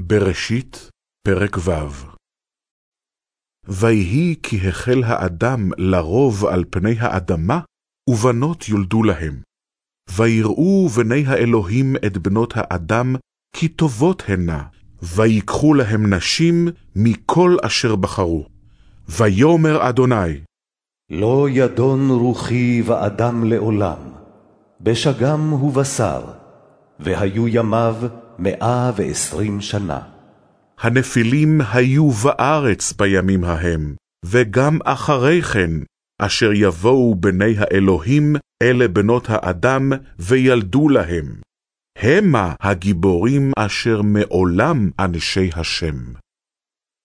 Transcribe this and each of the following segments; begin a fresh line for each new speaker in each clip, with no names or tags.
בראשית, פרק ו' ויהי כי החל האדם לרוב על פני האדמה, ובנות יולדו להם. ויראו בני האלוהים את בנות האדם, כי טובות הנה, ויקחו להם נשים מכל אשר בחרו. ויאמר אדוני,
לא ידון רוחי ואדם לעולם, בשגם ובשר, והיו ימיו מאה ועשרים שנה.
הנפילים היו בארץ בימים ההם, וגם אחרי כן, אשר יבואו בני האלוהים אלה בנות האדם, וילדו להם. המה הגיבורים אשר מעולם אנשי השם.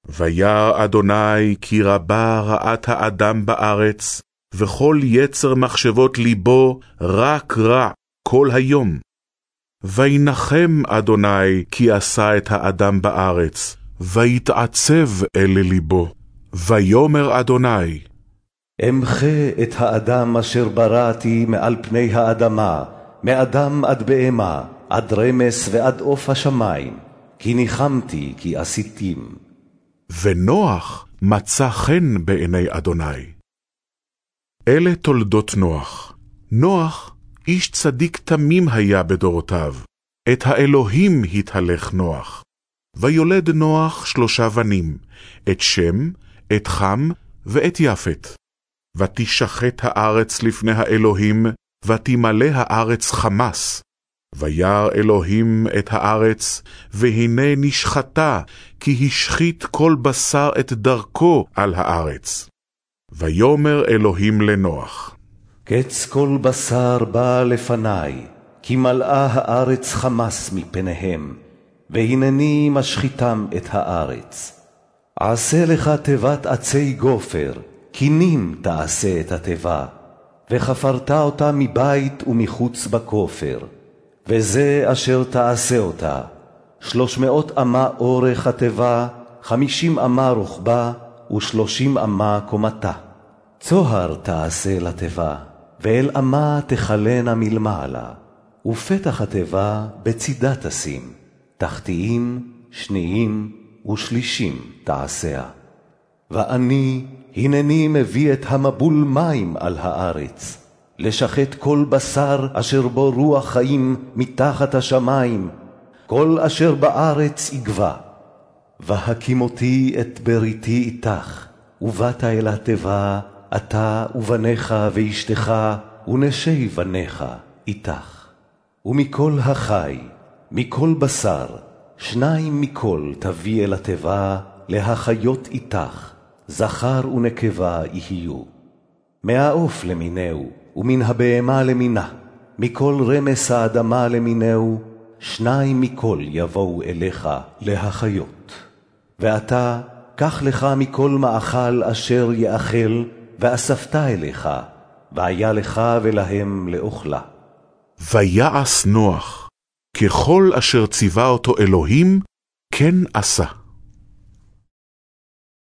וירא אדוני כי רבה רעת האדם בארץ, וכל יצר מחשבות ליבו רק רע כל היום. וינחם אדוני כי עשה את האדם בארץ, ויתעצב אל ליבו. ויאמר אדוני,
אמחה את האדם אשר בראתי מעל פני האדמה, מאדם עד בהמה, עד רמס ועד עוף השמים, כי ניחמתי כי עשיתים.
ונוח מצא חן בעיני אדוני. אלה תולדות נוח. נוח, איש צדיק תמים היה בדורותיו. את האלוהים התהלך נוח. ויולד נוח שלושה בנים, את שם, את חם ואת יפת. ותשחט הארץ לפני האלוהים, ותמלא הארץ חמס. וירא אלוהים את הארץ, והנה נשחטה, כי השחית כל בשר את דרכו על הארץ. ויאמר אלוהים לנוח,
קץ כל בשר בא לפניי, כי מלאה הארץ חמס מפניהם, והנני משחיתם את הארץ. עשה לך תיבת עצי גופר, קינים תעשה את התיבה, וחפרת אותה מבית ומחוץ בכופר. וזה אשר תעשה אותה, שלוש מאות אמה אורך התיבה, חמישים אמה רוחבה, ושלושים אמה קומתה. צוהר תעשה לתיבה, ואל אמה תכלנה מלמעלה, ופתח התיבה בצידה תשים, תחתיים, שניים ושלישים תעשיה. ואני, הנני מביא את המבול מים על הארץ, לשחט כל בשר אשר בו רוח חיים מתחת השמים, כל אשר בארץ יגבה. והקימותי את בריתי איתך, ובאת אל התיבה, אתה ובניך ואשתך, ונשי בניך איתך. ומכל החי, מכל בשר, שניים מכל תביא אל התיבה, להחיות איתך, זכר ונקבה יהיו. מהעוף למינהו, ומן הבהמה למינה, מכל רמס האדמה למינהו, שניים מכל יבואו אליך להחיות. ואתה, קח לך מכל מאכל אשר יאכל, ואספת אליך, והיה לך ולהם לאוכלה.
ויעש נוח, ככל אשר ציווה אותו אלוהים, כן עשה.